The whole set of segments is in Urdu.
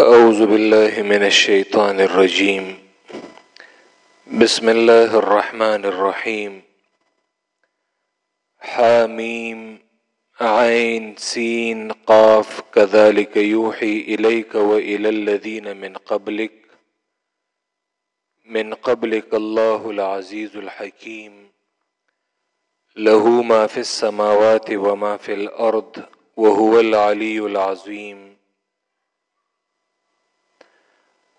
أعوذ بالله من الشيطان الرجيم. بسم الله الرحمن الرحيم. حاميم، عين، سين، قاف، كذلك يوحي إليك وإلى الذين من قبلك. من قبلك الله العزيز الحكيم. له ما في السماوات وما في الأرض وهو العلي العظيم.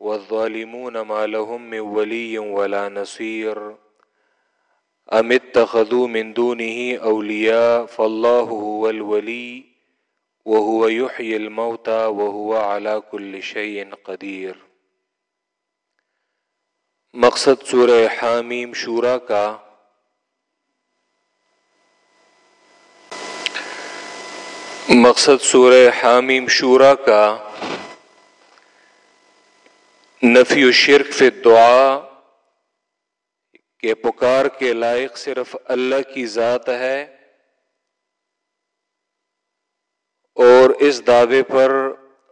والظالمون ما لهم من ولي ولا نصير. أم اتخذوا من دونه أولياء فالله هو الولي وهو يحيي الموتى وهو على كل شيء قدير. مقصد سورہ حامیم شورا کا مقصد سورہ حامیم شورا کا نفی و شرک فی دعا کے پکار کے لائق صرف اللہ کی ذات ہے اور اس دعوے پر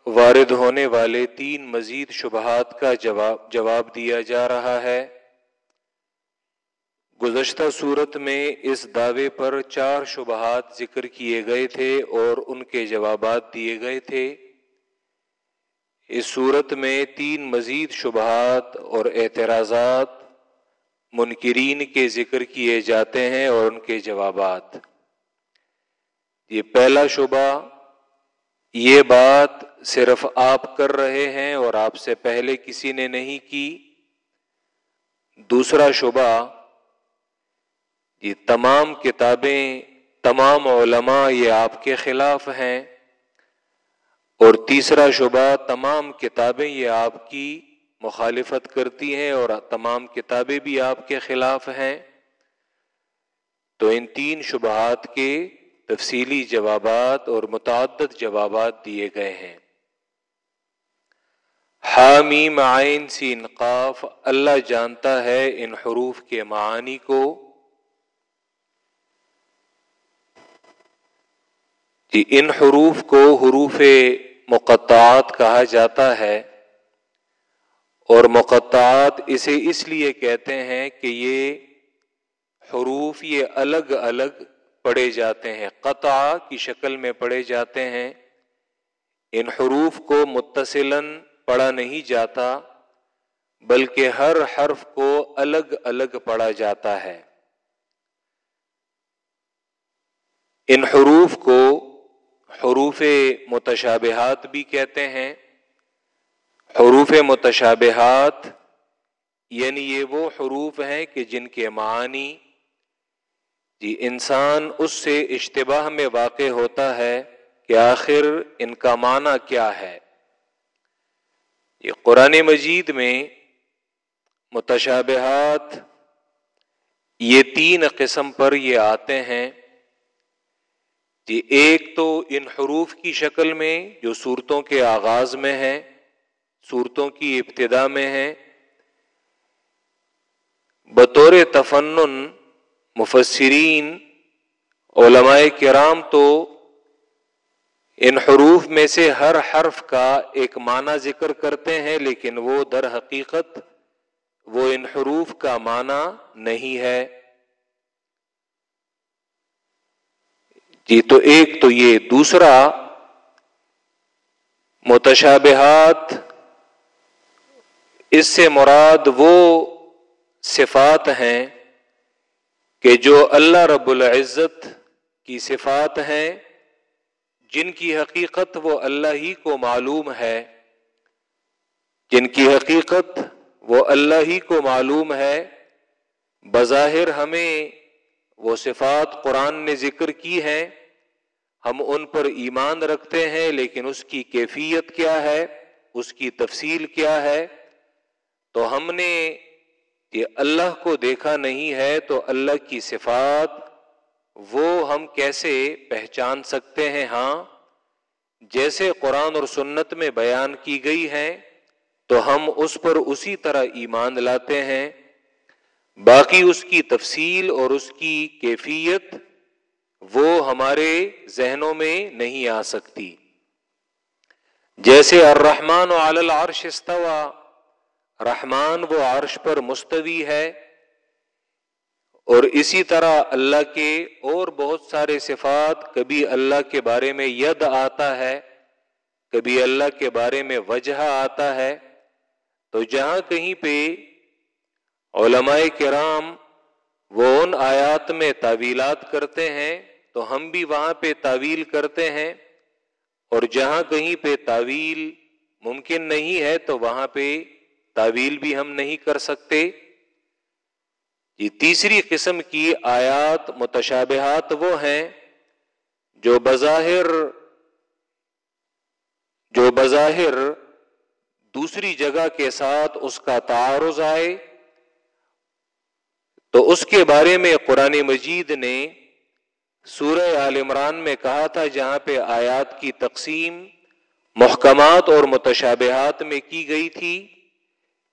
وارد ہونے والے تین مزید شبہات کا جواب جواب دیا جا رہا ہے۔ گزشتہ صورت میں اس دعوے پر چار شبہات ذکر کیے گئے تھے اور ان کے جوابات دیے گئے تھے۔ اس صورت میں تین مزید شبہات اور اعتراضات منکرین کے ذکر کیے جاتے ہیں اور ان کے جوابات۔ یہ پہلا شبہ، یہ بات صرف آپ کر رہے ہیں اور آپ سے پہلے کسی نے نہیں کی۔ دوسرا شبہ، یہ تمام کتابیں، تمام علماء یہ آپ کے خلاف ہیں۔ اور تیسرا شبہ تمام کتابیں یہ آپ کی مخالفت کرتی ہیں اور تمام کتابیں بھی آپ کے خلاف ہیں۔ تو ان تین شبہات کے تفصیلی جوابات اور متعدد جوابات دیے گئے ہیں۔ حامیم عین سی انقاف، اللہ جانتا ہے ان حروف کے معانی کو۔ جی ان حروف کو حروف مقطعات کہا جاتا ہے اور مقطعات اسے اس لیے کہتے ہیں کہ یہ حروف یہ الگ الگ پڑھے جاتے ہیں، قطع کی شکل میں پڑھے جاتے ہیں۔ ان حروف کو متصلاً پڑھا نہیں جاتا، بلکہ ہر حرف کو الگ الگ پڑھا جاتا ہے۔ ان حروف کو حروف متشابہات بھی کہتے ہیں۔ حروف متشابہات یعنی یہ وہ حروف ہیں کہ جن کے معنی جی انسان اس سے اشتباہ میں واقع ہوتا ہے کہ آخر ان کا معنی کیا ہے۔ یہ قرآن مجید میں متشابہات، یہ تین قسم پر یہ آتے ہیں۔ جی ایک تو ان حروف کی شکل میں جو صورتوں کے آغاز میں ہے صورتوں کی ابتدا میں ہے بطور تفنن مفسرین، علماء کرام تو ان حروف میں سے ہر حرف کا ایک معنی ذکر کرتے ہیں، لیکن وہ در حقیقت وہ ان حروف کا معنی نہیں ہے۔ جی تو ایک تو یہ، دوسرا، متشابہات، اس سے مراد وہ صفات ہیں کہ جو اللہ رب العزت کی صفات ہیں، جن کی حقیقت وہ اللہ ہی کو معلوم ہے، جن کی حقیقت وہ اللہ ہی کو معلوم ہے، بظاہر ہمیں وہ صفات قرآن نے ذکر کی ہیں۔ ہم ان پر ایمان رکھتے ہیں، لیکن اس کی کیفیت کیا ہے؟ اس کی تفصیل کیا ہے؟ تو ہم نے یہ اللہ کو دیکھا نہیں ہے، تو اللہ کی صفات وہ ہم کیسے پہچان سکتے ہیں؟ ہاں جیسے قرآن اور سنت میں بیان کی گئی ہیں، تو ہم اس پر اسی طرح ایمان لاتے ہیں۔ باقی اس کی تفصیل اور اس کی کیفیت وہ ہمارے ذہنوں میں نہیں آ سکتی۔ جیسے الرحمن و العرش استوا رحمان وہ عرش پر مستوی ہے اور اسی طرح اللہ کے اور بہت سارے صفات کبھی اللہ کے بارے میں ید آتا ہے، کبھی اللہ کے بارے میں وجہ آتا ہے۔ تو جہاں کہیں پہ علماء کرام وہ ان آیات میں تعویلات کرتے ہیں تو ہم بھی وہاں پہ تعویل کرتے ہیں اور جہاں کہیں پہ تعویل ممکن نہیں ہے تو وہاں پہ تعویل بھی ہم نہیں کر سکتے۔ یہ تیسری قسم کی آیات متشابہات وہ ہیں جو بظاہر جو بظاہر دوسری جگہ کے ساتھ اس کا تعارض آئے تو اس کے بارے میں قرآن مجید نے سورہ عال عمران میں کہا تھا، جہاں پہ آیات کی تقسیم محکمات اور متشابہات میں کی گئی تھی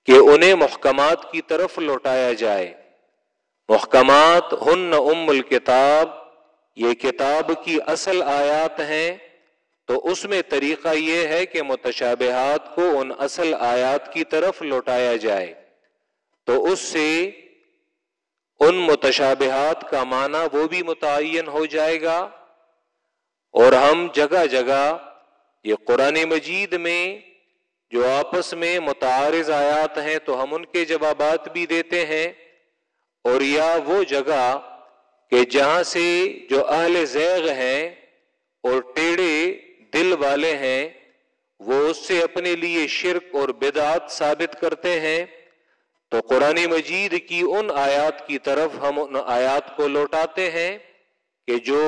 کہ انہیں محکمات کی طرف لوٹایا جائے۔ محکمات ہن ام الکتاب، یہ کتاب کی اصل آیات ہیں۔ تو اس میں طریقہ یہ ہے کہ متشابہات کو ان اصل آیات کی طرف لوٹایا جائے۔ تو اس سے ان متشابہات کا معنی وہ بھی متعین ہو جائے گا اور ہم جگہ جگہ یہ قرآن مجید میں جو آپس میں متعارض آیات ہیں تو ہم ان کے جوابات بھی دیتے ہیں اور یا وہ جگہ کہ جہاں سے جو اہل زیغ ہیں اور ٹیڑے دل والے ہیں وہ اس سے اپنے لیے شرک اور بدعت ثابت کرتے ہیں تو قرآن مجید کی ان آیات کی طرف ہم ان آیات کو لوٹاتے ہیں کہ جو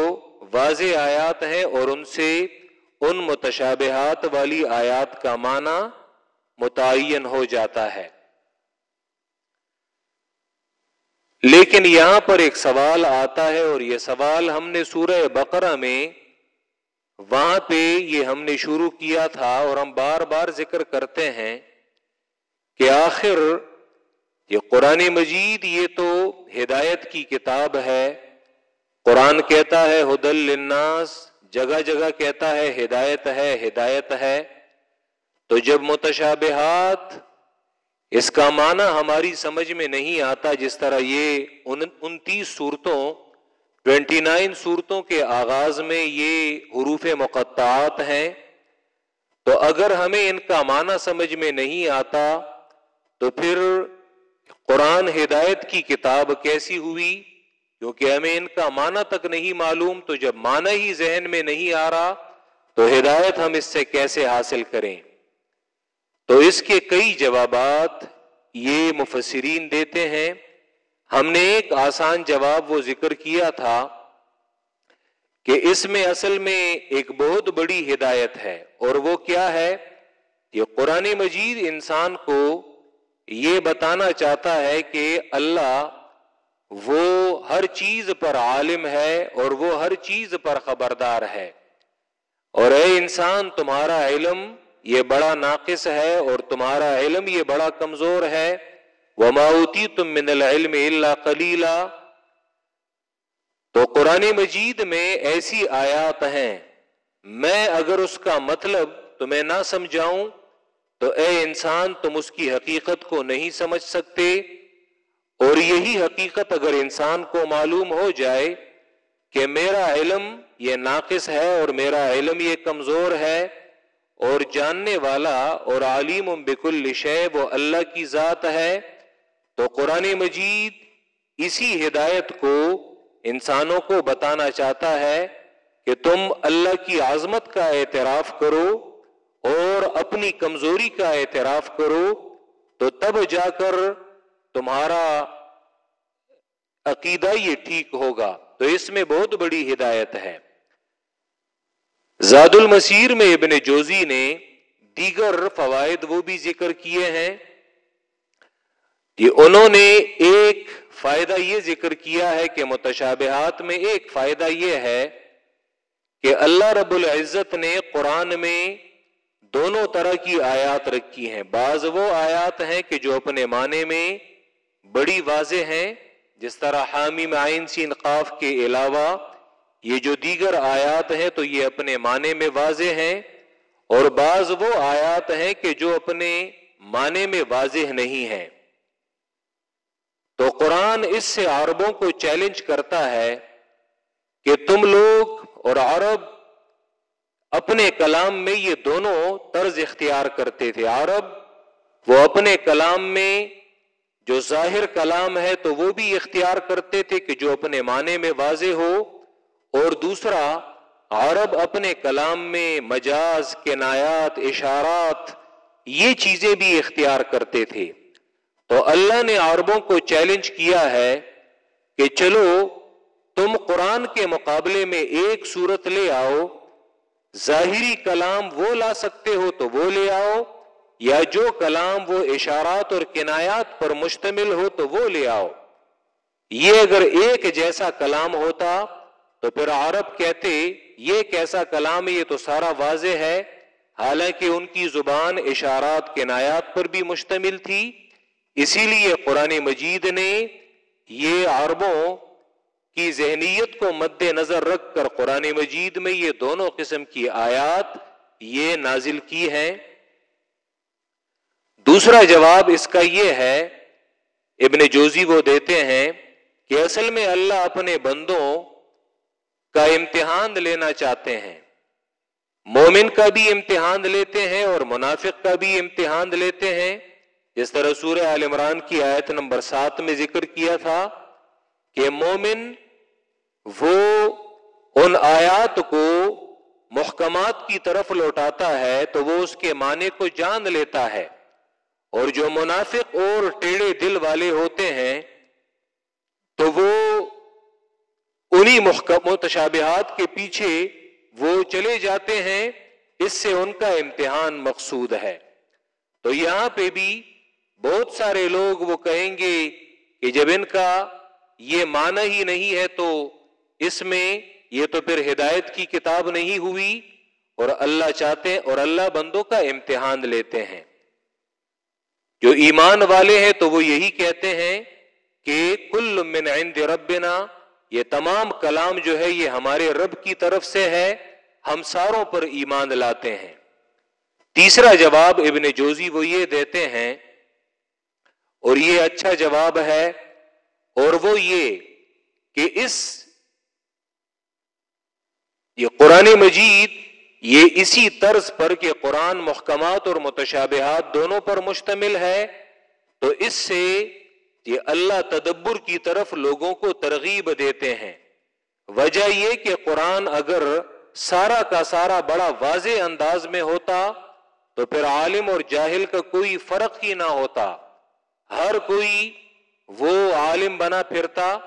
واضح آیات ہیں اور ان سے ان متشابہات والی آیات کا معنی متعین ہو جاتا ہے۔ لیکن یہاں پر ایک سوال آتا ہے اور یہ سوال ہم نے سورہ بقرہ میں وہاں پہ یہ ہم نے شروع کیا تھا اور ہم بار بار ذکر کرتے ہیں کہ آخر یہ قرآن مجید یہ تو ہدایت کی کتاب ہے۔ قرآن کہتا ہے حدل للناس جگہ جگہ کہتا ہے، ہدایت ہے ہدایت ہے تو جب متشابہات، اس کا معنی ہماری سمجھ میں نہیں آتا، جس طرح یہ انتیس صورتوں، ٹوینٹی نائن صورتوں کے آغاز میں یہ حروف مقطعات ہیں، تو اگر ہمیں ان کا معنی سمجھ میں نہیں آتا، تو پھر قرآن ہدایت کی کتاب کیسی ہوئی؟ کیونکہ ہمیں ان کا معنی تک نہیں معلوم، تو جب معنی ہی ذہن میں نہیں آ رہا، تو ہدایت ہم اس سے کیسے حاصل کریں؟ تو اس کے کئی جوابات یہ مفسرین دیتے ہیں۔ ہم نے ایک آسان جواب وہ ذکر کیا تھا کہ اس میں اصل میں ایک بہت بڑی ہدایت ہے، اور وہ کیا ہے؟ یہ قرآن مجید انسان کو یہ بتانا چاہتا ہے کہ اللہ وہ ہر چیز پر عالم ہے اور وہ ہر چیز پر خبردار ہے۔ اور اے انسان، تمہارا علم یہ بڑا ناقص ہے اور تمہارا علم یہ بڑا کمزور ہے۔ وہ ماؤتی تم من العلم اللہ کلیلہ تو قرآن مجید میں ایسی آیات ہیں۔ میں اگر اس کا مطلب تمہیں نہ سمجھاؤں تو اے انسان، تم اس کی حقیقت کو نہیں سمجھ سکتے اور یہی حقیقت اگر انسان کو معلوم ہو جائے کہ میرا علم یہ ناقص ہے اور میرا علم یہ کمزور ہے اور جاننے والا اور عالیم بکل شے وہ اللہ کی ذات ہے، تو قرآن مجید اسی ہدایت کو انسانوں کو بتانا چاہتا ہے کہ تم اللہ کی عظمت کا اعتراف کرو اور اپنی کمزوری کا اعتراف کرو تو تب جا کر تمہارا عقیدہ یہ ٹھیک ہوگا۔ تو اس میں بہت بڑی ہدایت ہے۔ زاد المسیر میں ابن جوزی نے دیگر فوائد وہ بھی ذکر کیے ہیں۔ یہ انہوں نے ایک فائدہ یہ ذکر کیا ہے کہ متشابہات میں ایک فائدہ یہ ہے کہ اللہ رب العزت نے قرآن میں دونوں طرح کی آیات رکھی ہیں۔ بعض وہ آیات ہیں کہ جو اپنے معنی میں بڑی واضح ہیں، جس طرح حامی معین سی انقاف کے علاوہ یہ جو دیگر آیات ہیں تو یہ اپنے معنی میں واضح ہیں۔ اور بعض وہ آیات ہیں کہ جو اپنے معنی میں واضح نہیں ہیں۔ تو قرآن اس سے عربوں کو چیلنج کرتا ہے کہ تم لوگ اور عرب اپنے کلام میں یہ دونوں طرز اختیار کرتے تھے۔ عرب وہ اپنے کلام میں جو ظاہر کلام ہے تو وہ بھی اختیار کرتے تھے کہ جو اپنے معنی میں واضح ہو۔ اور دوسرا، عرب اپنے کلام میں مجاز، کنایات، اشارات، یہ چیزیں بھی اختیار کرتے تھے۔ تو اللہ نے عربوں کو چیلنج کیا ہے کہ چلو تم قرآن کے مقابلے میں ایک صورت لے آؤ۔ ظاہری کلام وہ لا سکتے ہو تو وہ لے آؤ، یا جو کلام وہ اشارات اور کنایات پر مشتمل ہو تو وہ لے آؤ۔ یہ اگر ایک جیسا کلام ہوتا تو پھر عرب کہتے، یہ کیسا کلام ہے، یہ تو سارا واضح ہے۔ حالانکہ ان کی زبان اشارات، کنایات پر بھی مشتمل تھی۔ اسی لیے قرآن مجید نے یہ عربوں کی ذہنیت کو مد نظر رکھ کر قرآن مجید میں یہ دونوں قسم کی آیات یہ نازل کی ہیں۔ دوسرا جواب اس کا یہ ہے، ابن جوزی وہ دیتے ہیں کہ اصل میں اللہ اپنے بندوں کا امتحان لینا چاہتے ہیں۔ مومن کا بھی امتحان لیتے ہیں اور منافق کا بھی امتحان لیتے ہیں۔ جس طرح سورہ عال عمران کی آیت نمبر سات میں ذکر کیا تھا کہ مومن وہ ان آیات کو محکمات کی طرف لوٹاتا ہے تو وہ اس کے معنی کو جان لیتا ہے۔ اور جو منافق اور ٹیڑے دل والے ہوتے ہیں، تو وہ انہی محکم و تشابہات کے پیچھے وہ چلے جاتے ہیں، اس سے ان کا امتحان مقصود ہے۔ تو یہاں پہ بھی بہت سارے لوگ وہ کہیں گے کہ جب ان کا یہ معنی ہی نہیں ہے تو اس میں یہ تو پھر ہدایت کی کتاب نہیں ہوئی اور اللہ چاہتے ہیں اور اللہ بندوں کا امتحان لیتے ہیں۔ جو ایمان والے ہیں تو وہ یہی کہتے ہیں کہ کل من عند ربنا، یہ تمام کلام جو ہے یہ ہمارے رب کی طرف سے ہے، ہم ساروں پر ایمان لاتے ہیں۔ تیسرا جواب ابن جوزی وہ یہ دیتے ہیں، اور یہ اچھا جواب ہے، اور وہ یہ کہ اس یہ قرآن مجید یہ اسی طرز پر کہ قرآن محکمات اور متشابہات دونوں پر مشتمل ہے، تو اس سے یہ اللہ تدبر کی طرف لوگوں کو ترغیب دیتے ہیں۔ وجہ یہ کہ قرآن اگر سارا کا سارا بڑا واضح انداز میں ہوتا، تو پھر عالم اور جاہل کا کوئی فرق ہی نہ ہوتا۔ ہر کوئی وہ عالم بنا پھرتا،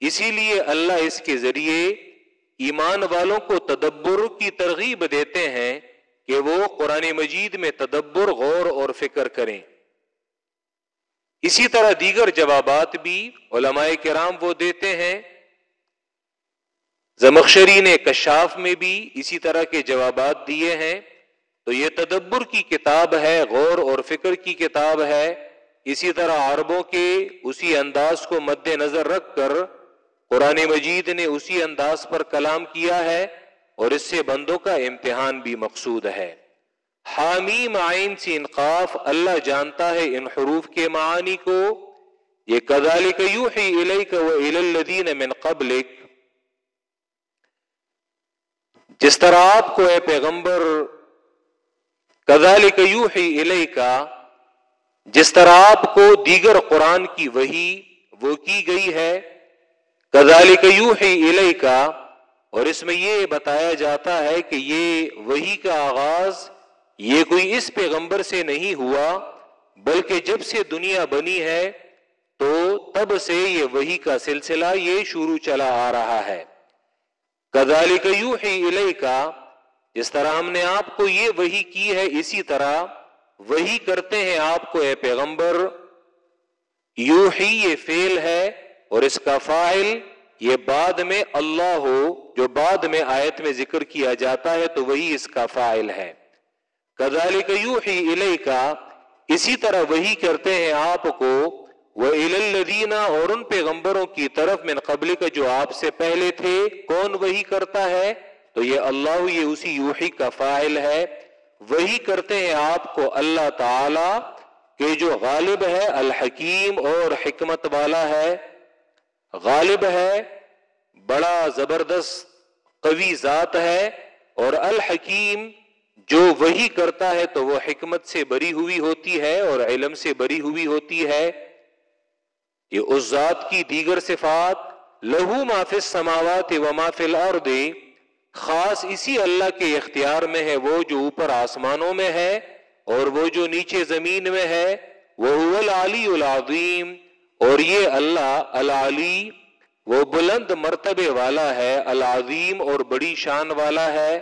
اسی لیے اللہ اس کے ذریعے ایمان والوں کو تدبر کی ترغیب دیتے ہیں کہ وہ قرآن مجید میں تدبر، غور اور فکر کریں۔ اسی طرح دیگر جوابات بھی علماء کرام وہ دیتے ہیں۔ زمخشری نے کشاف میں بھی اسی طرح کے جوابات دیے ہیں۔ تو یہ تدبر کی کتاب ہے، غور اور فکر کی کتاب ہے۔ اسی طرح عربوں کے اسی انداز کو مد نظر رکھ کر قرآن مجید نے اسی انداز پر کلام کیا ہے اور اس سے بندوں کا امتحان بھی مقصود ہے۔ حامیم آئین سی انقاف اللہ جانتا ہے ان حروف کے معانی کو۔ یہ کدال من قبل جس طرح آپ کو اے پیغمبر کزال الہ کا جس طرح آپ کو دیگر قرآن کی وہی وہ کی گئی ہے کزال الہ کا اور اس میں یہ بتایا جاتا ہے کہ یہ وہی کا آغاز یہ کوئی اس پیغمبر سے نہیں ہوا، بلکہ جب سے دنیا بنی ہے، تو تب سے یہ وہی کا سلسلہ یہ شروع چلا آ رہا ہے۔ کدال الہ کا جس طرح ہم نے آپ کو یہ وہی کی ہے، اسی طرح وہی کرتے ہیں آپ کو اے پیغمبر۔ یو ہی یہ فیل ہے اور اس کا فائل یہ بعد میں اللہ ہو، جو بعد میں آیت میں ذکر کیا جاتا ہے، تو وہی اس کا فائل ہے۔ کزال یو ہی کا اسی طرح وہی کرتے ہیں آپ کو۔ وہ الدینہ اور ان پیغمبروں کی طرف من قبل کا جو آپ سے پہلے تھے، کون وہی کرتا ہے؟ تو یہ اللہ، یہ اسی یوحی کا فائل ہے۔ وہی کرتے ہیں آپ کو اللہ تعالی، کہ جو غالب ہے، الحکیم اور حکمت والا ہے۔ غالب ہے، بڑا زبردست قوی ذات ہے اور الحکیم جو وہی کرتا ہے تو وہ حکمت سے بری ہوئی ہوتی ہے اور علم سے بری ہوئی ہوتی ہے۔ یہ اس ذات کی دیگر صفات، لہو مافل سماوات و مافل اور دے خاص اسی اللہ کے اختیار میں ہے، وہ جو اوپر آسمانوں میں ہے اور وہ جو نیچے زمین میں ہے، وہ العلی العظیم۔ اور یہ اللہ العلی وہ بلند مرتبے والا ہے، العظیم اور بڑی شان والا ہے۔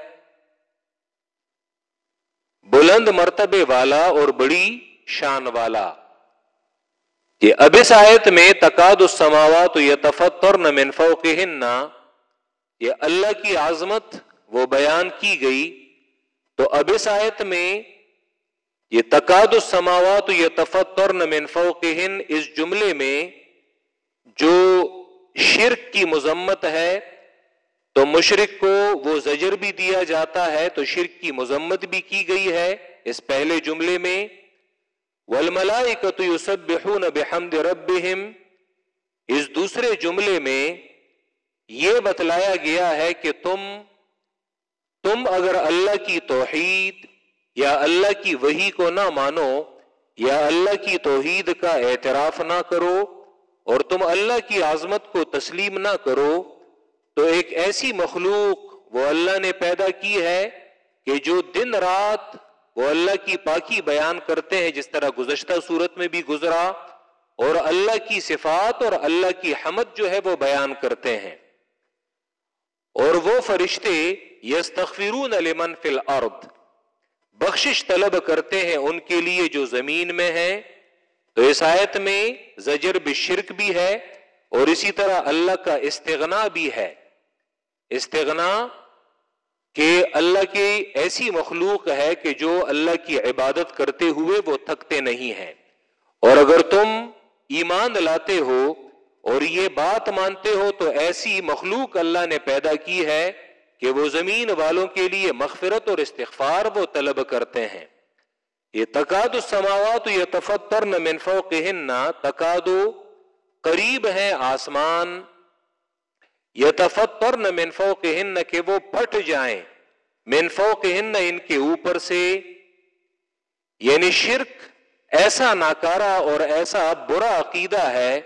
بلند مرتبے والا اور بڑی شان والا۔ یہ اب اس آیت میں تقاد السماوات یتفترن من فوقہن یہ اللہ کی عظمت وہ بیان کی گئی۔ تو اب اس آیت میں یہ تقاد السماوات یہ تفتر من فوقہن، اس جملے میں جو شرک کی مذمت ہے، تو مشرق کو وہ زجر بھی دیا جاتا ہے، تو شرک کی مذمت بھی کی گئی ہے اس پہلے جملے میں۔ والملائکۃ یسبحون بحمد ربہم اس دوسرے جملے میں یہ بتلایا گیا ہے کہ تم تم اگر اللہ کی توحید یا اللہ کی وہی کو نہ مانو، یا اللہ کی توحید کا اعتراف نہ کرو اور تم اللہ کی عظمت کو تسلیم نہ کرو، تو ایک ایسی مخلوق وہ اللہ نے پیدا کی ہے کہ جو دن رات وہ اللہ کی پاکی بیان کرتے ہیں، جس طرح گزشتہ صورت میں بھی گزرا، اور اللہ کی صفات اور اللہ کی حمد جو ہے وہ بیان کرتے ہیں۔ اور وہ فرشتے یستغفرون لمن فی الارض بخشش طلب کرتے ہیں ان کے لیے جو زمین میں ہیں تو اس آیت میں زجر بشرک بھی ہے اور اسی طرح اللہ کا استغنا بھی ہے۔ استغنا کہ اللہ کی ایسی مخلوق ہے کہ جو اللہ کی عبادت کرتے ہوئے وہ تھکتے نہیں ہیں۔ اور اگر تم ایمان لاتے ہو اور یہ بات مانتے ہو تو ایسی مخلوق اللہ نے پیدا کی ہے کہ وہ زمین والوں کے لیے مغفرت اور استغفار وہ طلب کرتے ہیں۔ یہ تقاد السماوات یہ تفتر نہ منفو کے تقادو قریب ہے آسمان۔ یہ تفتر نہ منفو کے کہ وہ پھٹ جائیں۔ منفو کے ان کے اوپر سے۔ یعنی شرک ایسا ناکارا اور ایسا برا عقیدہ ہے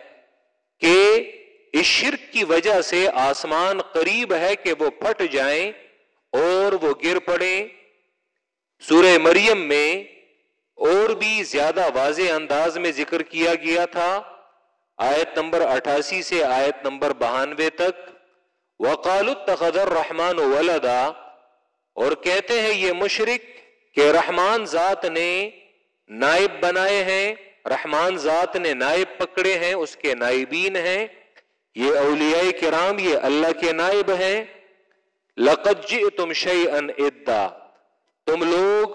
کہ اس شرک کی وجہ سے آسمان قریب ہے کہ وہ پھٹ جائیں اور وہ گر پڑے سورہ مریم میں اور بھی زیادہ واضح انداز میں ذکر کیا گیا تھا۔ آیت نمبر اٹھاسی سے آیت نمبر بہانوے تک۔ وقال التخذر رحمان ولدا۔ اور کہتے ہیں یہ مشرق کہ رحمان ذات نے نائب بنائے ہیں۔ رحمان ذات نے نائب پکڑے ہیں، اس کے نائبین ہیں۔ یہ اولیاء کرام یہ اللہ کے نائب ہیں۔ لقد جئتم شیئا ادا تم لوگ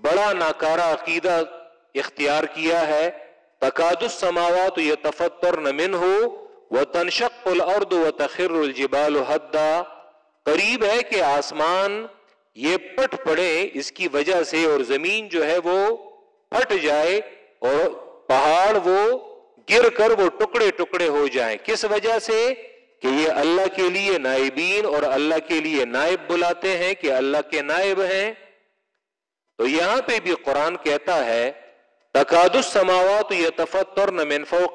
بڑا ناکارہ عقیدہ اختیار کیا ہے۔ تقاد السماوات یتفطرن منہ وتنشق الارض وتخر الجبال حدا۔ قریب ہے کہ آسمان یہ پٹ پڑے اس کی وجہ سے اور زمین جو ہے وہ پھٹ جائے اور پہاڑ وہ گر کر وہ ٹکڑے ٹکڑے ہو جائیں۔ کس وجہ سے؟ کہ یہ اللہ کے لیے نائبین اور اللہ کے لیے نائب بلاتے ہیں کہ اللہ کے نائب ہیں۔ تو یہاں پہ بھی قرآن کہتا ہے، تقاد السماوات یہ تفتر منفو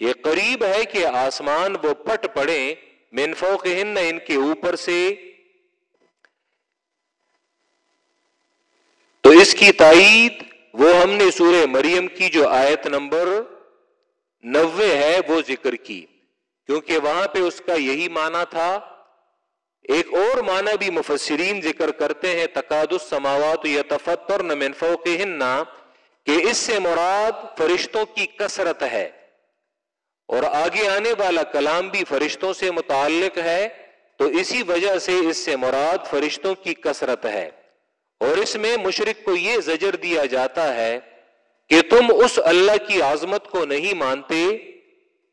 یہ قریب ہے کہ آسمان وہ پٹ پڑے منفو کے ان کے اوپر سے۔ تو اس کی تائید وہ ہم نے سورہ مریم کی جو آیت نمبر نوے ہے وہ ذکر کی، کیونکہ وہاں پہ اس کا یہی معنی تھا۔ ایک اور معنی بھی مفسرین ذکر کرتے ہیں تقاد السماوات یا تفتر نہ کے کہ اس سے مراد فرشتوں کی کثرت ہے۔ اور آگے آنے والا کلام بھی فرشتوں سے متعلق ہے، تو اسی وجہ سے اس سے مراد فرشتوں کی کثرت ہے۔ اور اس میں مشرق کو یہ زجر دیا جاتا ہے کہ تم اس اللہ کی عظمت کو نہیں مانتے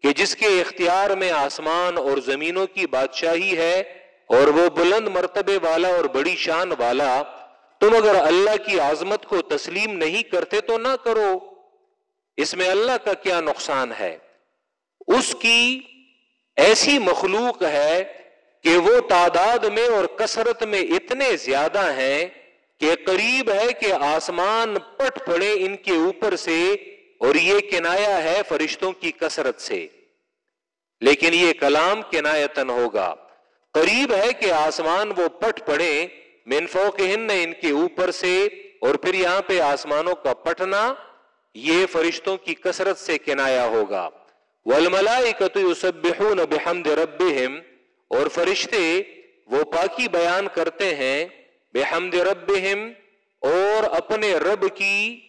کہ جس کے اختیار میں آسمان اور زمینوں کی بادشاہی ہے اور وہ بلند مرتبے والا اور بڑی شان والا، تم اگر اللہ کی عظمت کو تسلیم نہیں کرتے تو نہ کرو۔ اس میں اللہ کا کیا نقصان ہے؟ اس کی ایسی مخلوق ہے کہ وہ تعداد میں اور کثرت میں اتنے زیادہ ہیں کہ قریب ہے کہ آسمان پٹ پڑے ان کے اوپر سے اور یہ کنایا ہے فرشتوں کی کثرت سے۔ لیکن یہ کلام کنایتن ہوگا۔ قریب ہے کہ آسمان وہ پٹ پڑے منفو کے ان کے اوپر سے اور پھر یہاں پہ آسمانوں کا پٹنا، یہ فرشتوں کی کثرت سے کنایا ہوگا۔ بحمد ربهم اور فرشتے وہ پاکی بیان کرتے ہیں بحمد ربهم اور اپنے رب کی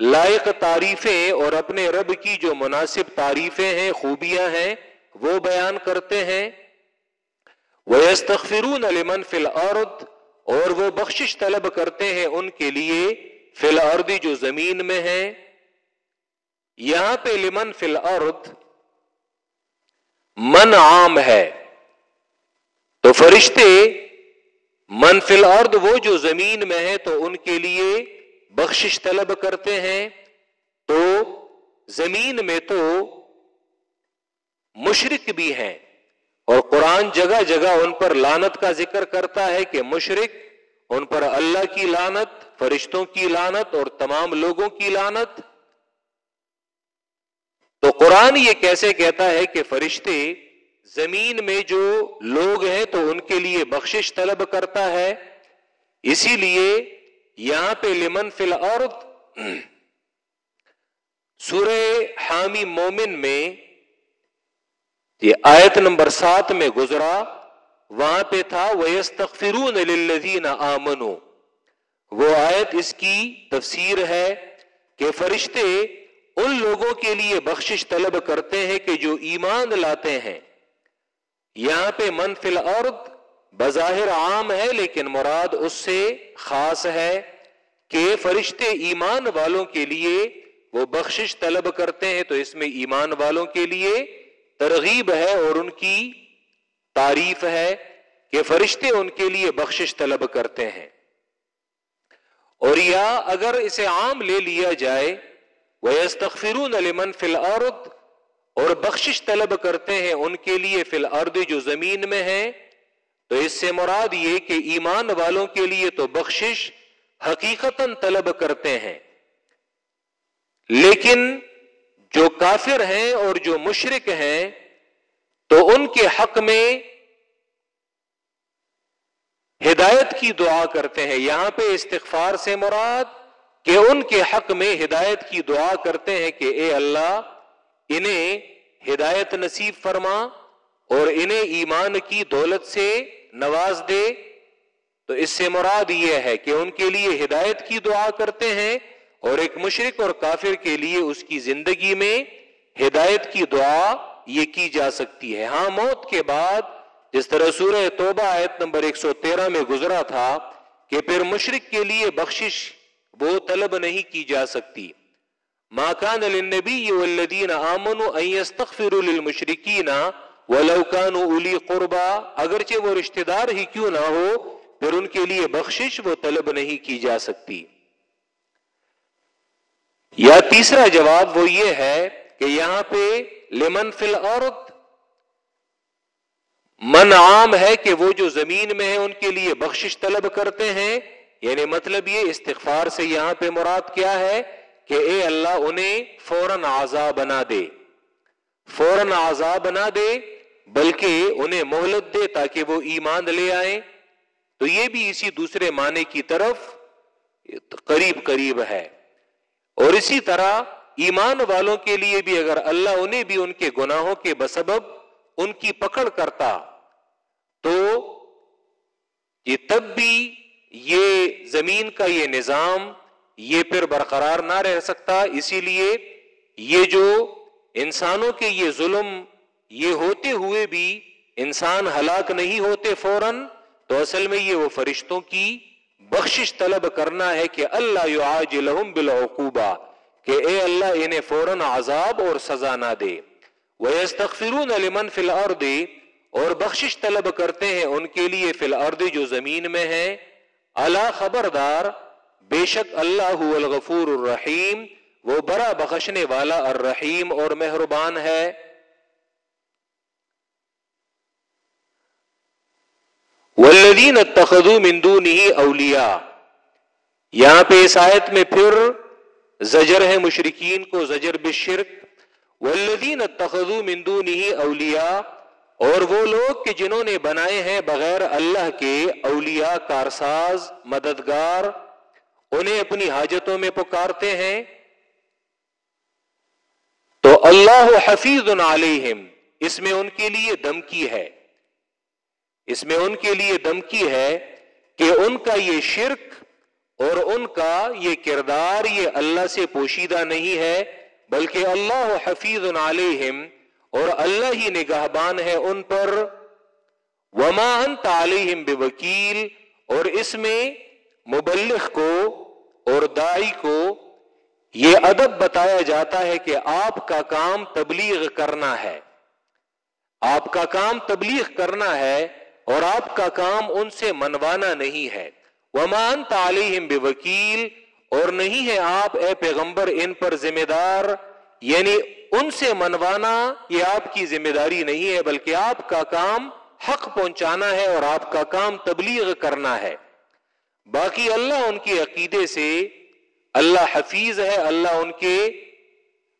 لائق تعریفیں اور اپنے رب کی جو مناسب تعریفیں ہیں، خوبیاں ہیں، وہ بیان کرتے ہیں۔ وَيَسْتَغْفِرُونَ لِمَنْ فِي الْأَرْضِ، اور وہ بخشش طلب کرتے ہیں ان کے لیے فی الارض جو زمین میں ہیں۔ یہاں پہ لمن فی الارض من عام ہے۔ تو فرشتے من فی الارض، وہ جو زمین میں ہے تو ان کے لیے بخشش طلب کرتے ہیں۔ تو زمین میں تو مشرق بھی ہیں۔ اور قرآن جگہ جگہ ان پر لانت کا ذکر کرتا ہے کہ مشرق ان پر اللہ کی لانت فرشتوں کی لانت اور تمام لوگوں کی لانت تو قرآن یہ کیسے کہتا ہے کہ فرشتے زمین میں جو لوگ ہیں تو ان کے لیے بخشش طلب کرتا ہے۔ اسی لیے یہاں پہ لمن فل عورت سورہ حامی مومن میں یہ آیت نمبر سات میں گزرا، وہاں پہ تھا آمنو وہ آیت اس کی تفسیر ہے کہ فرشتے ان لوگوں کے لیے بخشش طلب کرتے ہیں کہ جو ایمان لاتے ہیں۔ یہاں پہ منفل عورت بظاہر عام ہے، لیکن مراد اس سے خاص ہے کہ فرشتے ایمان والوں کے لیے وہ بخشش طلب کرتے ہیں، تو اس میں ایمان والوں کے لیے ترغیب ہے اور ان کی تعریف ہے کہ فرشتے ان کے لیے بخشش طلب کرتے ہیں۔ اور یا اگر اسے عام لے لیا جائے وہ استخرون علمن فل عورت اور بخشش طلب کرتے ہیں ان کے لیے فی الارض جو زمین میں ہے تو اس سے مراد یہ کہ ایمان والوں کے لیے تو بخشش حقیقت طلب کرتے ہیں۔ لیکن جو کافر ہیں اور جو مشرق ہیں، تو ان کے حق میں ہدایت کی دعا کرتے ہیں۔ یہاں پہ استغفار سے مراد کہ ان کے حق میں ہدایت کی دعا کرتے ہیں کہ اے اللہ انہیں ہدایت نصیب فرما اور انہیں ایمان کی دولت سے نواز دے۔ تو اس سے مراد یہ ہے کہ ان کے لیے ہدایت کی دعا کرتے ہیں اور ایک مشرق اور کافر کے لیے اس کی زندگی میں ہدایت کی دعا یہ کی جا سکتی ہے۔ ہاں موت کے بعد جس طرح سورہ توبہ آیت نمبر 113 میں گزرا تھا کہ پھر مشرق کے لیے بخشش وہ طلب نہیں کی جا سکتی۔ ماکان للنبی والذین آمنوا ان يستغفروا للمشرکین ولو كانوا اولی قربا اگرچہ وہ رشتہ دار ہی کیوں نہ ہو، پھر ان کے لیے بخشش وہ طلب نہیں کی جا سکتی۔ یا تیسرا جواب وہ یہ ہے کہ یہاں پہ لمن فل عورت من عام ہے کہ وہ جو زمین میں ہے ان کے لیے بخشش طلب کرتے ہیں یعنی مطلب یہ استغفار سے یہاں پہ مراد کیا ہے؟ کہ اے اللہ انہیں فوراً آزا بنا دے۔ فوراً آزا بنا دے، بلکہ انہیں مہلت دے تاکہ وہ ایمان لے آئیں۔ تو یہ بھی اسی دوسرے معنی کی طرف قریب قریب ہے۔ اور اسی طرح ایمان والوں کے لیے بھی اگر اللہ انہیں بھی ان کے گناہوں کے بسبب ان کی پکڑ کرتا، تو یہ تب بھی یہ زمین کا یہ نظام یہ پھر برقرار نہ رہ سکتا، اسی لیے یہ جو انسانوں کے یہ ظلم یہ ہوتے ہوئے بھی انسان ہلاک نہیں ہوتے فوراً، تو اصل میں یہ وہ فرشتوں کی بخشش طلب کرنا ہے کہ اللہ آج لہم بالعقوبہ، کہ اے اللہ انہیں فوراً عذاب اور سزا نہ دے۔ وہ استخرون علمن فی الارض اور بخشش طلب کرتے ہیں ان کے لیے فی الارض جو زمین میں ہے۔ اللہ خبردار بے شک اللہ الغفور الرحیم، وہ بڑا بخشنے والا الرحیم اور مہربان ہے۔ والذین اتخذوا من دونه اولیاء۔ یہاں پہ اس آیت میں پھر زجر ہے مشرقین کو، زجر بالشرک۔ والذین اتخذوا من دونه اولیاء۔ اور وہ لوگ کہ جنہوں نے بنائے ہیں بغیر اللہ کے اولیاء، کارساز، مددگار۔ انہیں اپنی حاجتوں میں پکارتے ہیں۔ تو اللہ حفیظ علیہم، اس میں ان کے لیے دمکی ہے۔ اس میں ان کے لیے دمکی ہے کہ ان کا یہ شرک اور ان کا یہ کردار یہ اللہ سے پوشیدہ نہیں ہے، بلکہ اللہ حفیظ علیہم اور اللہ ہی نگہبان ہے ان پر۔ وما انت علیہم بوکیل، اور اس میں مبلغ کو اور دائی کو یہ ادب بتایا جاتا ہے کہ آپ کا کام تبلیغ کرنا ہے۔ آپ کا کام تبلیغ کرنا ہے اور آپ کا کام ان سے منوانا نہیں ہے۔ ومان تعلیم بے وکیل اور نہیں ہے آپ، اے پیغمبر، ان پر ذمہ دار یعنی ان سے منوانا یہ آپ کی ذمہ داری نہیں ہے، بلکہ آپ کا کام حق پہنچانا ہے اور آپ کا کام تبلیغ کرنا ہے۔ باقی اللہ ان کے عقیدے سے، اللہ حفیظ ہے، اللہ ان کے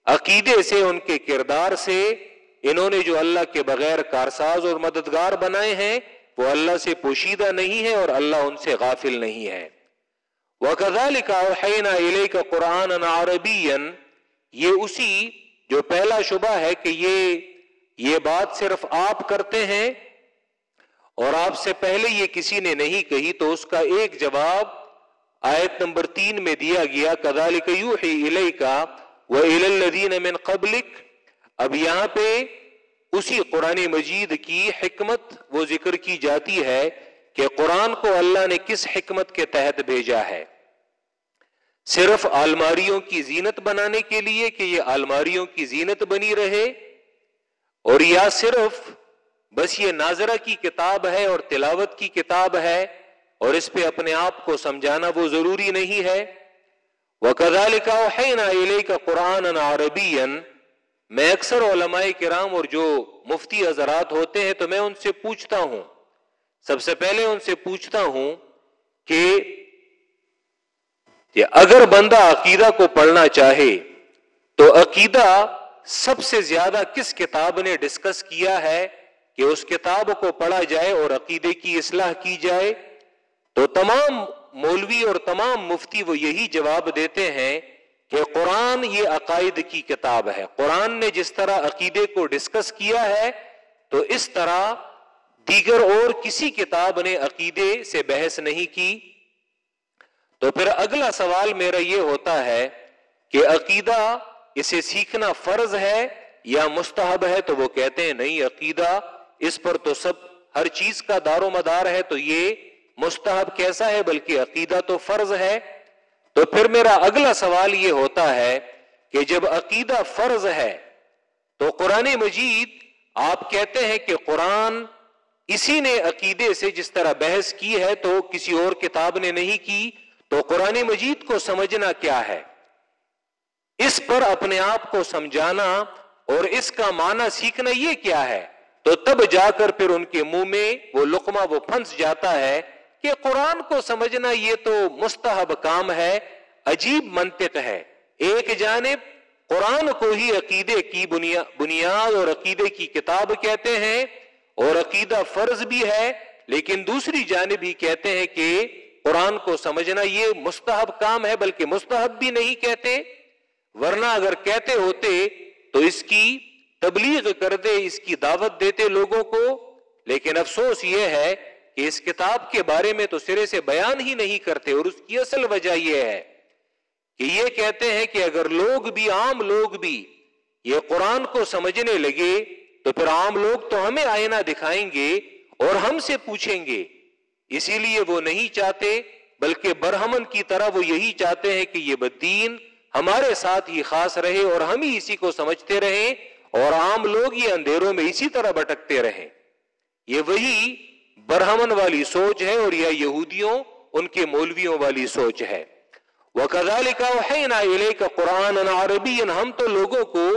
عقیدے سے، ان کے کردار سے، انہوں نے جو اللہ کے بغیر کارساز اور مددگار بنائے ہیں، وہ اللہ سے پوشیدہ نہیں ہے اور اللہ ان سے غافل نہیں ہے۔ وہ کزا لکھا علیہ قرآن یہ اسی جو پہلا شبہ ہے کہ یہ یہ بات صرف آپ کرتے ہیں اور آپ سے پہلے یہ کسی نے نہیں کہی تو اس کا ایک جواب آیت نمبر تین میں دیا گیا کدال کا وہ من قبلک۔ اب یہاں پہ اسی قرآن مجید کی حکمت وہ ذکر کی جاتی ہے کہ قرآن کو اللہ نے کس حکمت کے تحت بھیجا ہے۔ صرف الماریوں کی زینت بنانے کے لیے کہ یہ الماریوں کی زینت بنی رہے، اور یا صرف بس یہ ناظرہ کی کتاب ہے اور تلاوت کی کتاب ہے اور اس پہ اپنے آپ کو سمجھانا وہ ضروری نہیں ہے۔ وہ کدا لکھا قرآن عربی میں اکثر علماء کرام اور جو مفتی حضرات ہوتے ہیں تو میں ان سے پوچھتا ہوں۔ سب سے پہلے ان سے پوچھتا ہوں کہ اگر بندہ عقیدہ کو پڑھنا چاہے تو عقیدہ سب سے زیادہ کس کتاب نے ڈسکس کیا ہے کہ اس کتاب کو پڑھا جائے اور عقیدے کی اصلاح کی جائے، تو تمام مولوی اور تمام مفتی وہ یہی جواب دیتے ہیں کہ قرآن یہ عقائد کی کتاب ہے۔ قرآن نے جس طرح عقیدے کو ڈسکس کیا ہے، تو اس طرح دیگر اور کسی کتاب نے عقیدے سے بحث نہیں کی۔ تو پھر اگلا سوال میرا یہ ہوتا ہے کہ عقیدہ اسے سیکھنا فرض ہے یا مستحب ہے؟ تو وہ کہتے ہیں، نہیں، عقیدہ اس پر تو سب ہر چیز کا دار و مدار ہے، تو یہ مستحب کیسا ہے بلکہ عقیدہ تو فرض ہے۔ تو پھر میرا اگلا سوال یہ ہوتا ہے کہ جب عقیدہ فرض ہے، تو قرآن مجید آپ کہتے ہیں کہ قرآن اسی نے عقیدے سے جس طرح بحث کی ہے تو کسی اور کتاب نے نہیں کی۔ تو قرآن مجید کو سمجھنا کیا ہے؟ اس پر اپنے آپ کو سمجھانا اور اس کا معنی سیکھنا یہ کیا ہے؟ تو تب جا کر پھر ان کے منہ میں وہ لقمہ، وہ پھنس جاتا ہے کہ قرآن کو سمجھنا یہ تو مستحب کام ہے، عجیب منطق ہے۔ ایک جانب قرآن کو ہی عقیدے کی بنیاد اور عقیدے کی کتاب کہتے ہیں اور عقیدہ فرض بھی ہے، لیکن دوسری جانب ہی کہتے ہیں کہ قرآن کو سمجھنا یہ مستحب کام ہے، بلکہ مستحب بھی نہیں کہتے۔ ورنہ اگر کہتے ہوتے تو اس کی تبلیغ کر دے اس کی دعوت دیتے لوگوں کو۔ لیکن افسوس یہ ہے کہ اس کتاب کے بارے میں تو سرے سے بیان ہی نہیں کرتے، اور اس کی اصل وجہ یہ ہے کہ یہ کہتے ہیں کہ اگر لوگ بھی، عام لوگ بھی یہ قرآن کو سمجھنے لگے، تو پھر عام لوگ تو ہمیں آئینہ دکھائیں گے اور ہم سے پوچھیں گے۔ اسی لیے وہ نہیں چاہتے، بلکہ برہمن کی طرح وہ یہی چاہتے ہیں کہ یہ بدین ہمارے ساتھ ہی خاص رہے اور ہم ہی اسی کو سمجھتے رہیں۔ اور عام لوگ یہ اندھیروں میں اسی طرح بھٹکتے رہیں یہ وہی برہمن والی سوچ ہے اور یہ یہودیوں، ان کے مولویوں والی سوچ ہے۔ وہ کزال کا قرآن عربی ہم تو لوگوں کو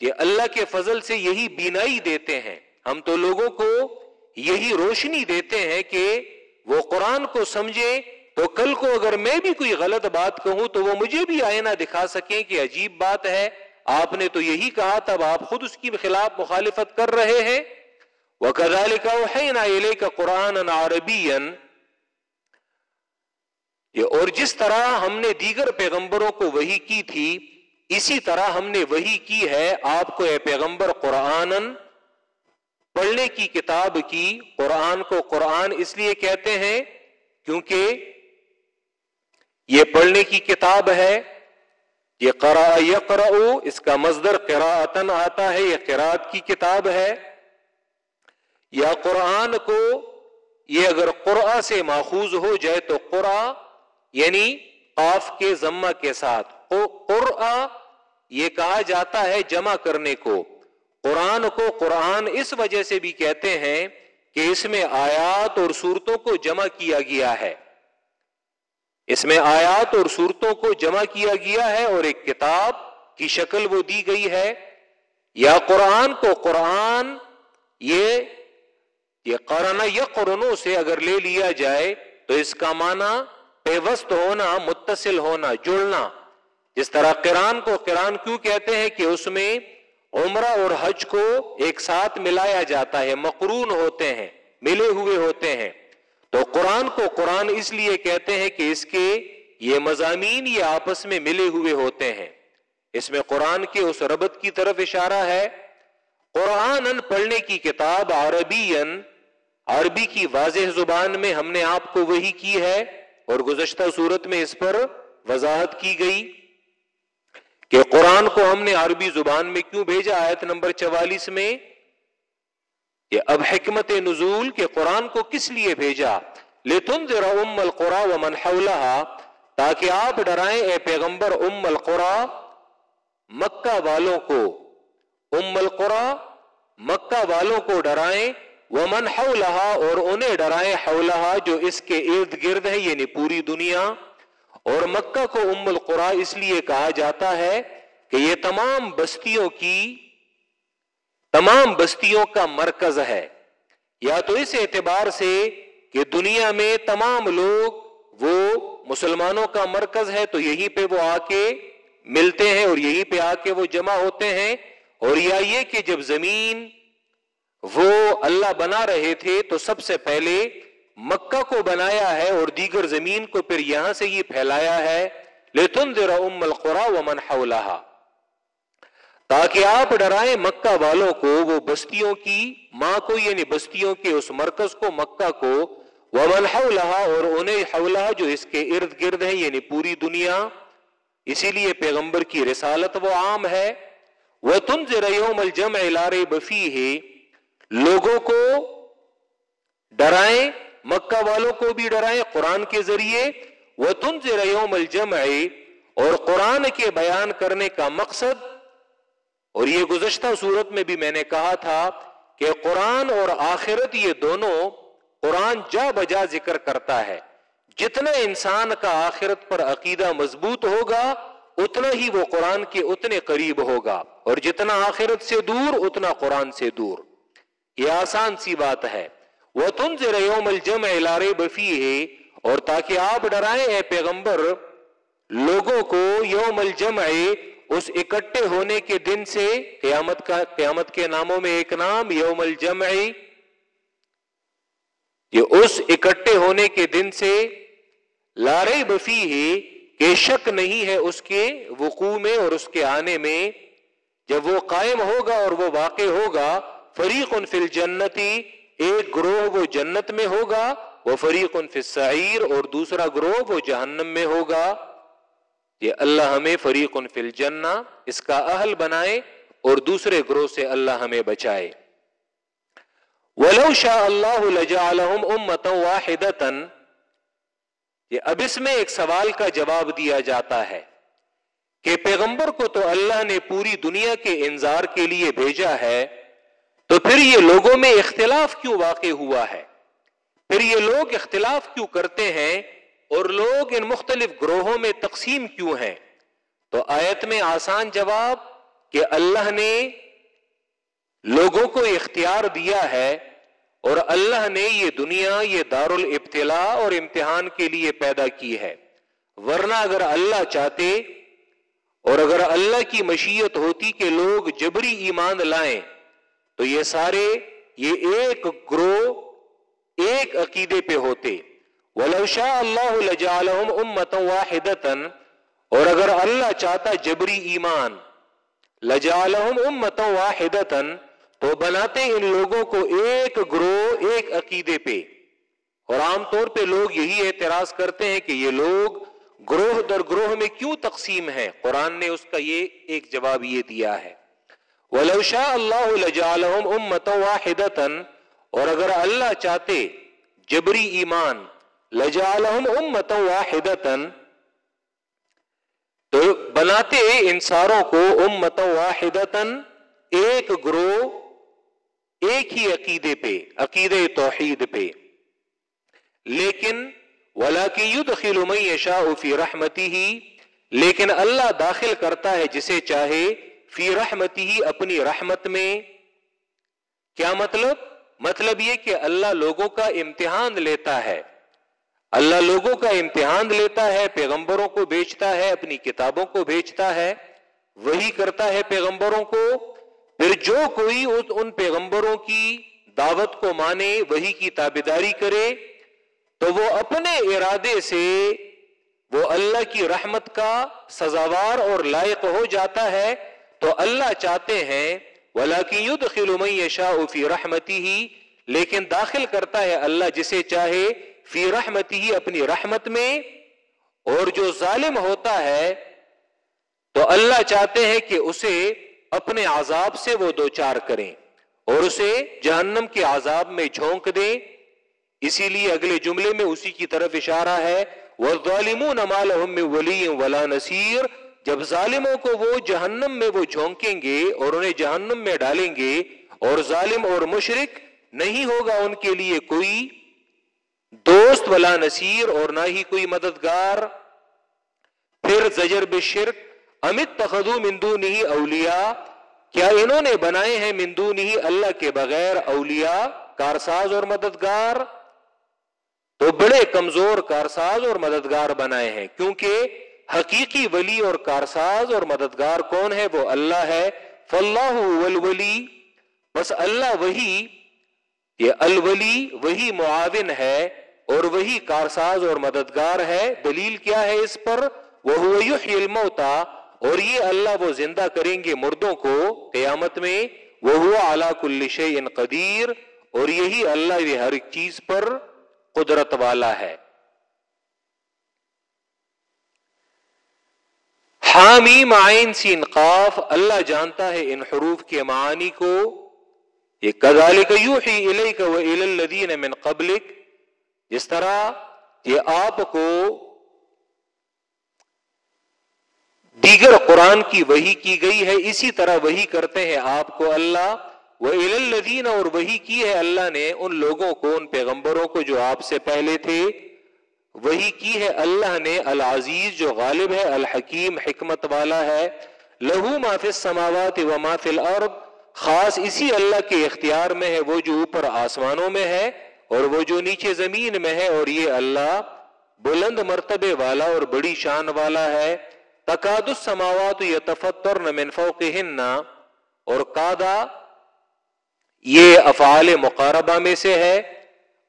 یہ اللہ کے فضل سے یہی بینائی دیتے ہیں۔ ہم تو لوگوں کو یہی روشنی دیتے ہیں کہ وہ قرآن کو سمجھے۔ تو کل کو اگر میں بھی کوئی غلط بات کہوں تو وہ مجھے بھی آئینہ دکھا سکیں کہ عجیب بات ہے۔ آپ نے تو یہی کہا تب آپ خود اس کی خلاف مخالفت کر رہے ہیں۔ وہ کزال کا قرآن عربی اور جس طرح ہم نے دیگر پیغمبروں کو وہی کی تھی، اسی طرح ہم نے وہی کی ہے آپ کو اے پیغمبر قرآن پڑھنے کی کتاب کی قرآن کو قرآن اس لیے کہتے ہیں کیونکہ یہ پڑھنے کی کتاب ہے۔ یہ قرا یقرا اس کا مزدر قراءتن آتا ہے، یہ قرآت کی کتاب ہے۔ یا قرآن کو، یہ اگر قرآ سے ماخوذ ہو جائے تو قرآ یعنی قاف کے ضمہ کے ساتھ۔ قرآ یہ کہا جاتا ہے جمع کرنے کو۔ قرآن کو قرآن اس وجہ سے بھی کہتے ہیں کہ اس میں آیات اور صورتوں کو جمع کیا گیا ہے۔ اس میں آیات اور صورتوں کو جمع کیا گیا ہے اور ایک کتاب کی شکل وہ دی گئی ہے۔ یا قرآن کو قرآن، یہ یہ قرآن یا قرنوں سے اگر لے لیا جائے تو اس کا معنی پیوست ہونا، متصل ہونا، جڑنا۔ جس طرح قرآن کو قرآن کیوں کہتے ہیں کہ اس میں عمرہ اور حج کو ایک ساتھ ملایا جاتا ہے، مقرون ہوتے ہیں، ملے ہوئے ہوتے ہیں۔ تو قرآن کو قرآن اس لیے کہتے ہیں کہ اس کے یہ مضامین یہ آپس میں ملے ہوئے ہوتے ہیں۔ اس میں قرآن کے اس ربط کی طرف اشارہ ہے۔ قرآن پڑھنے کی کتاب عربی عربی کی واضح زبان میں ہم نے آپ کو وہی کی ہے اور گزشتہ صورت میں اس پر وضاحت کی گئی کہ قرآن کو ہم نے عربی زبان میں کیوں بھیجا؟ آیت نمبر چوالیس میں یہ اب حکمت نزول کے قرآن کو کس لیے بھیجا؟ لتن ذرا ام القرا و منحولہ تاکہ آپ ڈرائیں اے پیغمبر ام القرا مکہ والوں کو۔ ام القرا مکہ والوں کو ڈرائیں وہ من اور انہیں ڈرائیں حولہ جو اس کے ارد گرد ہے یعنی پوری دنیا۔ اور مکہ کو ام القرا اس لیے کہا جاتا ہے کہ یہ تمام بستیوں کی تمام بستیوں کا مرکز ہے۔ یا تو اس اعتبار سے کہ دنیا میں تمام لوگ وہ مسلمانوں کا مرکز ہے، تو یہیں پہ وہ آ کے ملتے ہیں اور یہیں پہ آ کے وہ جمع ہوتے ہیں۔ اور یا یہ کہ جب زمین وہ اللہ بنا رہے تھے، تو سب سے پہلے مکہ کو بنایا ہے اور دیگر زمین کو پھر یہاں سے یہ پھیلایا ہے۔ لیتن ذرا ام القرا و حولها۔ تاکہ آپ ڈرائیں مکہ والوں کو، وہ بستیوں کی ماں کو یعنی بستیوں کے اس مرکز کو، مکہ کو۔ ومن حولها، اور انہیں حولہ جو اس کے ارد گرد ہیں یعنی پوری دنیا۔ اسی لیے پیغمبر کی رسالت وہ عام ہے۔ وہ تم یوم الجمع لارے بفی ہے لوگوں کو ڈرائیں، مکہ والوں کو بھی ڈرائیں قرآن کے ذریعے۔ وہ تم یوم الجمع، اور قرآن کے بیان کرنے کا مقصد اور یہ گزشتہ صورت میں بھی میں نے کہا تھا کہ قرآن اور آخرت یہ دونوں قرآن جا بجا ذکر کرتا ہے۔ جتنا انسان کا آخرت پر عقیدہ مضبوط ہوگا، اتنا ہی وہ قرآن کے اتنے قریب ہوگا۔ اور جتنا آخرت سے دور، اتنا قرآن سے دور۔ یہ آسان سی بات ہے۔ وہ تن سے ریوم الجم لارے بفی ہے اور تاکہ آپ ڈرائیں، اے پیغمبر، لوگوں کو یوم الجم اس اکٹھے ہونے کے دن سے قیامت کا قیامت کے ناموں میں ایک نام، یوم الجم یہ اس اکٹھے ہونے کے دن سے لارے بفی ہے کہ شک نہیں ہے اس کے وقوع میں اور اس کے آنے میں۔ جب وہ قائم ہوگا اور وہ واقع ہوگا، فریق ان فل جنتی ایک گروہ وہ جنت میں ہوگا۔ وہ فریق ان فل اور دوسرا گروہ وہ جہنم میں ہوگا۔ یہ اللہ ہمیں فریق ان فل جنا اس کا اہل بنائے اور دوسرے گروہ سے اللہ ہمیں بچائے۔ ولو شاء اللہ امت واحد یہ اب اس میں ایک سوال کا جواب دیا جاتا ہے کہ پیغمبر کو تو اللہ نے پوری دنیا کے انظار کے لیے بھیجا ہے، تو پھر یہ لوگوں میں اختلاف کیوں واقع ہوا ہے؟ پھر یہ لوگ اختلاف کیوں کرتے ہیں؟ اور لوگ ان مختلف گروہوں میں تقسیم کیوں ہیں؟ تو آیت میں آسان جواب کہ اللہ نے لوگوں کو اختیار دیا ہے اور اللہ نے یہ دنیا، یہ دار الابتلا اور امتحان کے لیے پیدا کی ہے۔ ورنہ اگر اللہ چاہتے اور اگر اللہ کی مشیت ہوتی کہ لوگ جبری ایمان لائیں، تو یہ سارے، یہ ایک گروہ، ایک عقیدے پہ ہوتے۔ ولوشا اللہ امت واحد اور اگر اللہ چاہتا جبری ایمان لجالحم امت واحد تو بناتے ان لوگوں کو ایک گروہ، ایک عقیدے پہ۔ اور عام طور پہ لوگ یہی اعتراض کرتے ہیں کہ یہ لوگ گروہ در گروہ میں کیوں تقسیم ہے قرآن نے اس کا یہ ایک جواب یہ دیا ہے۔ ولوشا اللہ امت واحد اور اگر اللہ چاہتے جبری ایمان لجالحم امت واحد تو بناتے انساروں کو امت واحد ایک گروہ، ایک ہی عقیدے پہ عقید توحید پہ۔ لیکن ولا کی ید خلومئی شاہ فی رحمتی ہی لیکن اللہ داخل کرتا ہے جسے چاہے فی رحمتی ہی اپنی رحمت میں۔ کیا مطلب؟ مطلب یہ کہ اللہ لوگوں کا امتحان لیتا ہے۔ اللہ لوگوں کا امتحان لیتا ہے، پیغمبروں کو بیچتا ہے، اپنی کتابوں کو بیچتا ہے، وہی کرتا ہے پیغمبروں کو۔ پھر جو کوئی ان پیغمبروں کی دعوت کو مانے، وہی کی تابیداری کرے، تو وہ اپنے ارادے سے وہ اللہ کی رحمت کا سزاوار اور لائق ہو جاتا ہے۔ تو اللہ چاہتے ہیں ولا کی ید خلومئی شاہ فی رحمتی ہی لیکن داخل کرتا ہے اللہ جسے چاہے فی رحمتی ہی اپنی رحمت میں اور جو ظالم ہوتا ہے، تو اللہ چاہتے ہیں کہ اسے اپنے عذاب سے وہ دو چار کریں اور اسے جہنم کے عذاب میں جھونک دیں۔ اسی لیے اگلے جملے میں اسی کی طرف اشارہ ہے ولی ولا نصیر جب ظالموں کو وہ جہنم میں وہ جھونکیں گے اور انہیں جہنم میں ڈالیں گے اور ظالم اور مشرق نہیں ہوگا ان کے لیے کوئی دوست ولا نصیر اور نہ ہی کوئی مددگار، پھر زجر بشرک امت تخدو مندو نہیں اولیا کیا انہوں نے بنائے ہیں مندو نہیں اللہ کے بغیر اولیا کارساز اور مددگار؟ تو بڑے کمزور کارساز اور مددگار بنائے ہیں، کیونکہ حقیقی ولی اور کارساز اور مددگار کون ہے؟ وہ اللہ ہے فلاح والولی، بس اللہ وہی، یہ الولی وہی معاون ہے اور وہی کارساز اور مددگار ہے۔ دلیل کیا ہے اس پر؟ وہ الموتا اور یہ اللہ وہ زندہ کریں گے مردوں کو قیامت میں۔ وہ ہوا اعلی کل ان قدیر۔ اور یہی اللہ یہ ہر ایک چیز پر قدرت والا ہے۔ حامی معین سی انقاف اللہ جانتا ہے ان حروف کے معانی کو۔ یہ کزال من قبلک۔ جس طرح یہ آپ کو دیگر قرآن کی وہی کی گئی ہے، اسی طرح وہی کرتے ہیں آپ کو اللہ۔ وہ الدین اور وہی کی ہے اللہ نے ان لوگوں کو، ان پیغمبروں کو جو آپ سے پہلے تھے۔ وہی کی ہے اللہ نے العزیز جو غالب ہے، الحکیم، حکمت والا ہے۔ لہو مافل سماوات و مافل اور خاص اسی اللہ کے اختیار میں ہے، وہ جو اوپر آسمانوں میں ہے۔ اور وہ جو نیچے زمین میں ہے اور یہ اللہ بلند مرتبے والا اور بڑی شان والا ہے، تقاد السماوات یتفطرن من فوقہن اور کادا یہ افعال مقاربہ میں سے ہے،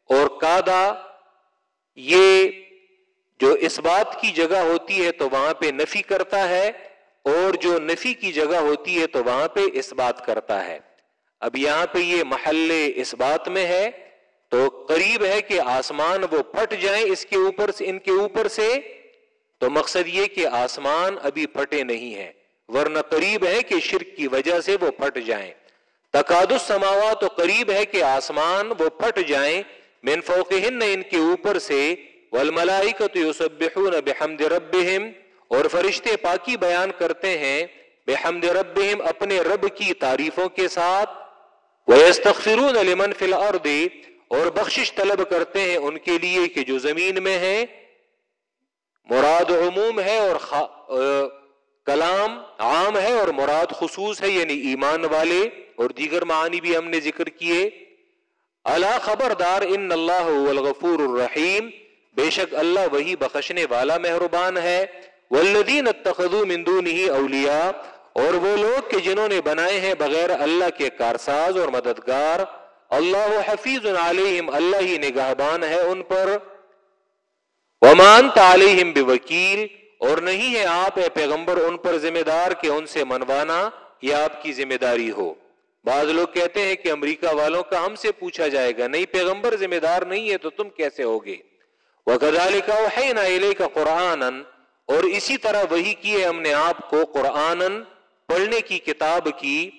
اور کادا یہ جو اس بات کی جگہ ہوتی ہے تو وہاں پہ نفی کرتا ہے، اور جو نفی کی جگہ ہوتی ہے تو وہاں پہ اس بات کرتا ہے۔ اب یہاں پہ یہ محل اس بات میں ہے تو قریب ہے کہ آسمان وہ پھٹ جائیں اس کے اوپر سے ان کے اوپر سے، تو مقصد یہ کہ آسمان ابھی پھٹے نہیں ہیں، ورنہ قریب ہے کہ شرک کی وجہ سے وہ پھٹ جائیں۔ تقاد السماوا تو قریب ہے کہ آسمان وہ پھٹ جائیں۔ من فوقہن ان کے اوپر سے والملائکت یسبحون بحمد ربہم، اور فرشتے پاکی بیان کرتے ہیں، بحمد ربہم اپنے رب کی تعریفوں کے ساتھ۔ وَيَسْتَغْفِرُونَ لِمَنْ فِي الْأَرْضِ اور بخشش طلب کرتے ہیں ان کے لیے کہ جو زمین میں ہیں، مراد عموم ہے اور خ... کلام عام ہے اور مراد خصوص ہے یعنی ایمان والے اور دیگر معانی بھی ہم نے ذکر کیے۔ اللہ خبردار، ان اللہ الغفور الرحیم۔ بے شک اللہ وہی بخشنے والا مہربان ہے۔ والذین اتخذوا من دونه اولیاء، اور وہ لوگ کہ جنہوں نے بنائے ہیں بغیر اللہ کے کارساز اور مددگار۔ اللہ حفیظ علیہم، اللہ ہی نگہبان ہے ان پر۔ ومان تعلیہم بوکیل، اور نہیں ہے آپ اے پیغمبر ان پر ذمہ دار کہ ان سے منوانا یہ آپ کی ذمہ داری ہو۔ بعض لوگ کہتے ہیں کہ امریکہ والوں کا ہم سے پوچھا جائے گا، نہیں پیغمبر ذمہ دار نہیں ہے تو تم کیسے ہوگے؟ وَكَذَلِكَ وَحَيْنَا إِلَيْكَ قُرْآنًا، اور اسی طرح وہی کیے ہم نے آپ کو قرآن پڑھنے کی کتاب کی۔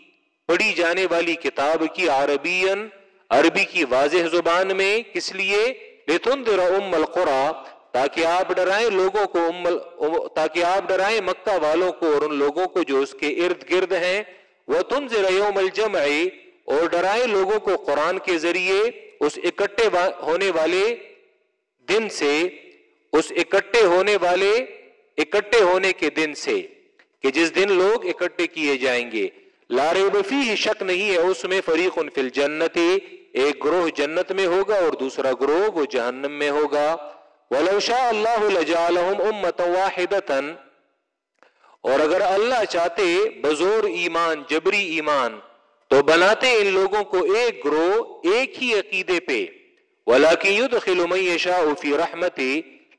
پڑھی جانے والی کتاب کی عربین عربی کی واضح زبان میں کس لیے؟ لِتُنْدِرَ أُمَّ الْقُرَى، تاکہ آپ ڈرائیں لوگوں کو ام تاکہ آپ ڈرائیں مکہ والوں کو اور ان لوگوں کو جو اس کے ارد گرد ہیں۔ وہ تم یوم الجمع، اور ڈرائیں لوگوں کو قرآن کے ذریعے اس اکٹھے ہونے والے دن سے، اس اکٹھے ہونے والے، اکٹھے ہونے کے دن سے کہ جس دن لوگ اکٹھے کیے جائیں گے۔ لارے بفی شک نہیں ہے اس میں، فریق ان فل جنت ایک گروہ جنت میں ہوگا اور دوسرا گروہ وہ جہنم میں ہوگا۔ ولو اللہ لجعلهم اور اگر اللہ چاہتے بزور ایمان، جبری ایمان، تو بناتے ان لوگوں کو ایک گروہ، ایک ہی عقیدے پہ۔ ولاکن يدخل من يشاء في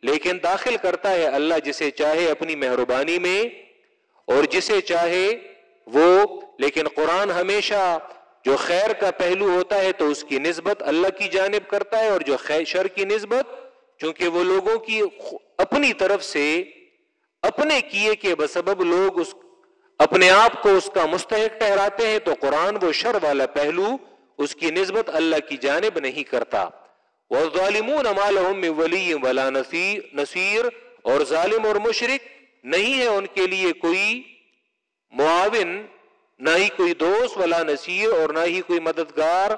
لیکن داخل کرتا ہے اللہ جسے چاہے اپنی مہربانی میں، اور جسے چاہے وہ لیکن قرآن ہمیشہ جو خیر کا پہلو ہوتا ہے تو اس کی نسبت اللہ کی جانب کرتا ہے اور جو خیر شر کی نسبت چونکہ وہ لوگوں کی اپنی طرف سے اپنے کیے کے بسبب لوگ اس اپنے آپ کو اس کا مستحق ٹہراتے ہیں تو قرآن وہ شر والا پہلو اس کی نسبت اللہ کی جانب نہیں کرتا۔ وہ ظالمون ولی ولا نصیر اور ظالم اور مشرق نہیں ہے ان کے لیے کوئی معاون، نہ ہی کوئی دوست ولا نصیر اور نہ ہی کوئی مددگار۔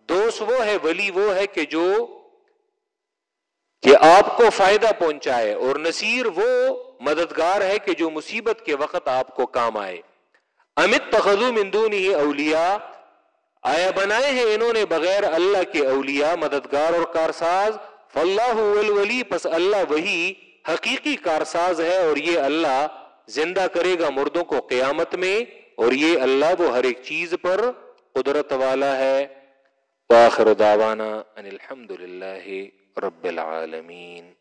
دوست وہ ہے، ولی وہ ہے کہ جو کہ آپ کو فائدہ پہنچائے اور نصیر وہ مددگار ہے کہ جو مصیبت کے وقت آپ کو کام آئے۔ امت تخذو مندونی اولیاء۔ آیا بنائے ہیں انہوں نے بغیر اللہ کے اولیاء، مددگار اور کارساز۔ فاللہ الولی، پس اللہ وہی حقیقی کارساز ہے اور یہ اللہ زندہ کرے گا مردوں کو قیامت میں اور یہ اللہ وہ ہر ایک چیز پر قدرت والا ہے۔ وآخر دعوانا ان الحمد للہ رب العالمین۔